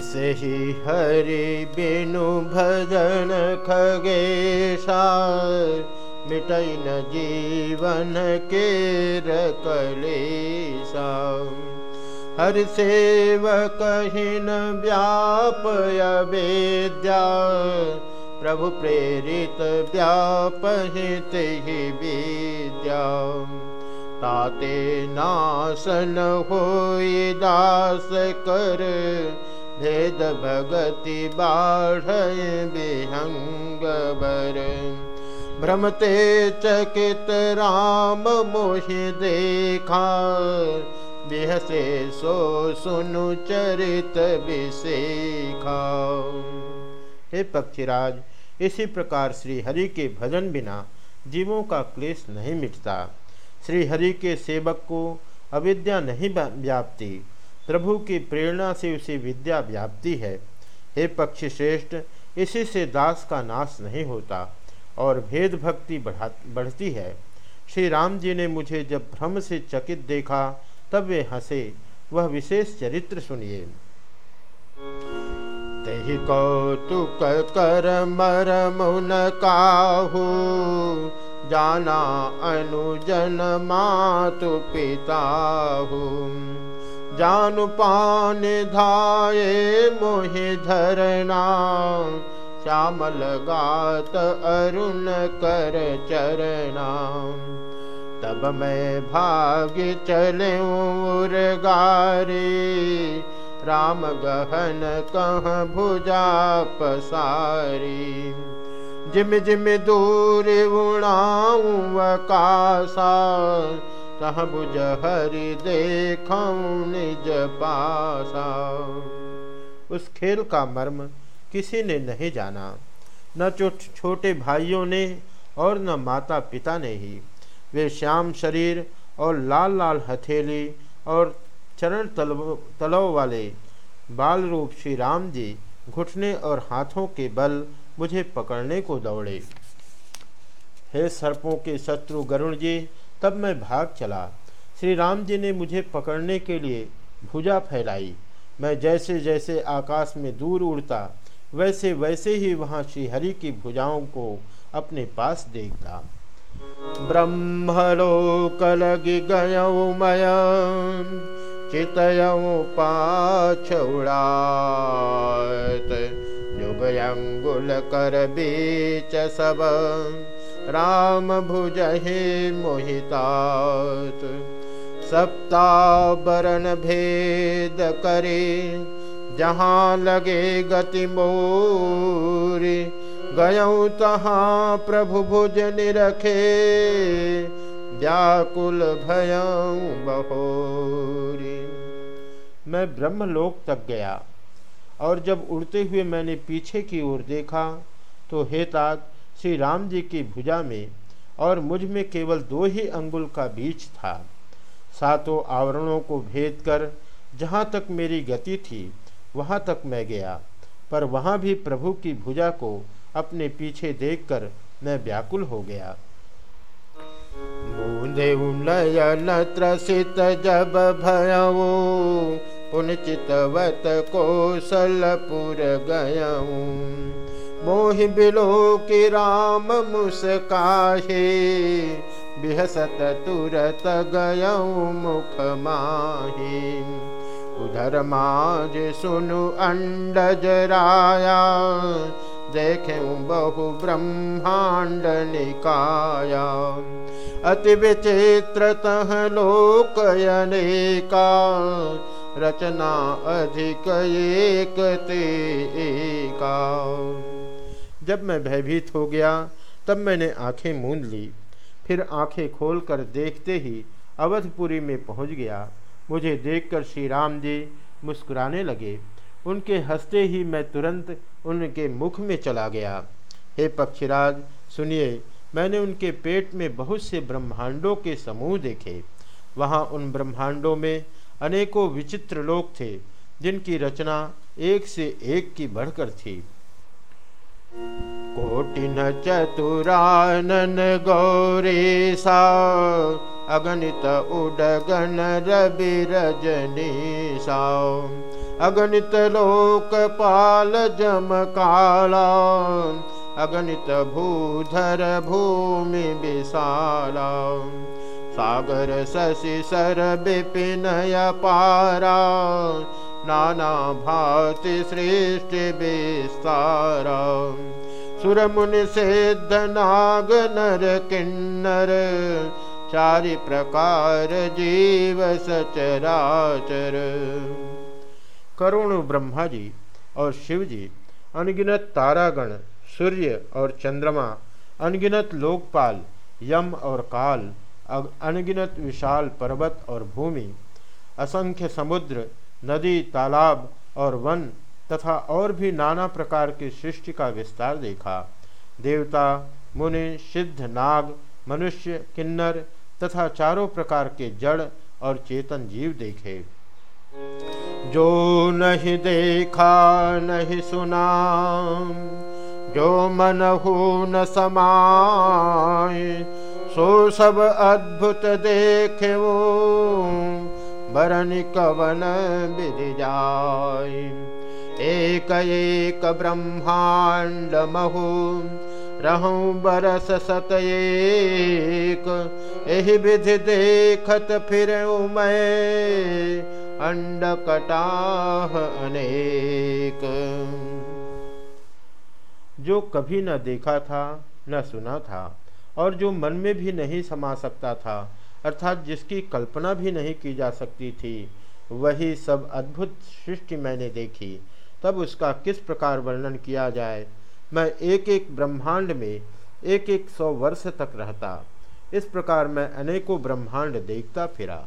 ऐसे ही हरि बिनु भजन खगेशा न जीवन के रकलेशा हर सेवक न व्यापय वेद्या प्रभु प्रेरित व्यापहित ही विद्या ताते नासन हो दास कर भेद भगति बाढ़ विहंग बर भ्रमते चकित राम मोहि देखा। बिहसे सो सुनु चरित विशेखा। हे पक्षीराज, इसी प्रकार श्री हरि के भजन बिना जीवों का क्लेश नहीं मिटता। श्री हरि के सेवक को अविद्या नहीं व्याप्ति प्रभु की प्रेरणा से उसे विद्या व्याप्ति है। हे पक्षी श्रेष्ठ, इसी से दास का नाश नहीं होता और भेद भक्ति बढ़ा, बढ़ती है। श्री राम जी ने मुझे जब भ्रम से चकित देखा, तब वे हंसे। वह विशेष चरित्र सुनिए। कौतुक कर मर मुन काहू, जाना अनुजन मातु पिताहू। जानु पान धाये मोहि धरना। श्यामल गात अरुण कर चरणा तब मैं भाग चले गारी। राम गहन कह भुजा पसारी। जिम जिम दूर उड़ाऊँ वकासा कह भुज हरि निज पासा। उस खेल का मर्म किसी ने नहीं जाना, न छोटे भाइयों ने और न माता पिता ने ही। वे श्याम शरीर और लाल लाल हथेली और चरण तलव वाले बाल रूप श्री राम जी घुटने और हाथों के बल मुझे पकड़ने को दौड़े। हे सर्पों के शत्रु गरुण जी तब मैं भाग चला। श्री राम जी ने मुझे पकड़ने के लिए भुजा फैलाई। मैं जैसे जैसे आकाश में दूर उड़ता, वैसे वैसे ही वहाँ श्रीहरि की भुजाओं को अपने पास देखता। ब्रह्मलोक लगी गयऊ मय चितयऊ पाछ उड़ात। युग अंगुल कर बीच सब राम भुज ही मोहितात सप्तावरण भेद करे, जहाँ लगे गति मोरी। गयऊ तहाँ प्रभु भुज निरखे, व्याकुल भयऊ बहोरी। मैं ब्रह्मलोक तक गया, और जब उड़ते हुए मैंने पीछे की ओर देखा तो हे हेतात श्री राम जी की भुजा में और मुझमें केवल दो ही अंगुल का बीच था। सातों आवरणों को भेद कर जहाँ तक मेरी गति थी, वहाँ तक मैं गया। पर वहाँ भी प्रभु की भुजा को अपने पीछे देखकर मैं व्याकुल हो गया। नयन त्रसित जब भयऊ, पुनचितवत कौशलपुर गयऊ। मोहि बिलो कि राम मुस्काहे, बिहसत तुरत गयऊ मुख माही। उधर माज सुनु अंडज राया देखें बहु ब्रह्मांड निकाया। अति विचित्र तह लोकयनेका रचना अधिक एक ते एका। जब मैं भयभीत हो गया, तब मैंने आँखें मूंद ली। फिर आँखें खोलकर देखते ही अवधपुरी में पहुँच गया। मुझे देखकर श्री राम जी मुस्कुराने लगे। उनके हँसते ही मैं तुरंत उनके मुख में चला गया। हे पक्षीराज, सुनिए, मैंने उनके पेट में बहुत से ब्रह्मांडों के समूह देखे। वहाँ उन ब्रह्मांडों में अनेकों विचित्र लोग थे, जिनकी रचना एक से एक की बढ़कर थी। कोटिन चतुरानन गौरी सा अगणित उडगन रवि रजनी सा अगणित लोकपाल जम काला अगणित भूधर भूमि विशाला। सागर शशि सर विपिनय पारा नाना भाति सृष्टि विस्तारा सुर मुनि सिद्ध नाग नर किन्नर, चारि प्रकार जीव सचराचर। करुण ब्रह्मा जी और शिव जी, अनगिनत तारागण, सूर्य और चंद्रमा, अनगिनत लोकपाल, यम और काल अनगिनत विशाल पर्वत और भूमि, असंख्य समुद्र नदी, तालाब और वन तथा और भी नाना प्रकार की सृष्टि का विस्तार देखा। देवता, मुनि, सिद्ध, नाग, मनुष्य, किन्नर तथा चारों प्रकार के जड़ और चेतन जीव देखे। जो नहीं देखा, नहीं सुना, जो मन हो न समाए, सो सब अद्भुत देखे वो। बरन कवन विधि जाय। एक एक ब्रह्मांड महु, रहूँ बरस सत एक। एहि विधि देखत फिर मैं अंड कटाह अनेक। जो कभी न देखा था, न सुना था, और जो मन में भी नहीं समा सकता था अर्थात जिसकी कल्पना भी नहीं की जा सकती थी, वही सब अद्भुत सृष्टि मैंने देखी। तब उसका किस प्रकार वर्णन किया जाए? मैं एक एक ब्रह्मांड में एक एक सौ वर्ष तक रहता। इस प्रकार मैं अनेकों ब्रह्मांड देखता फिरा।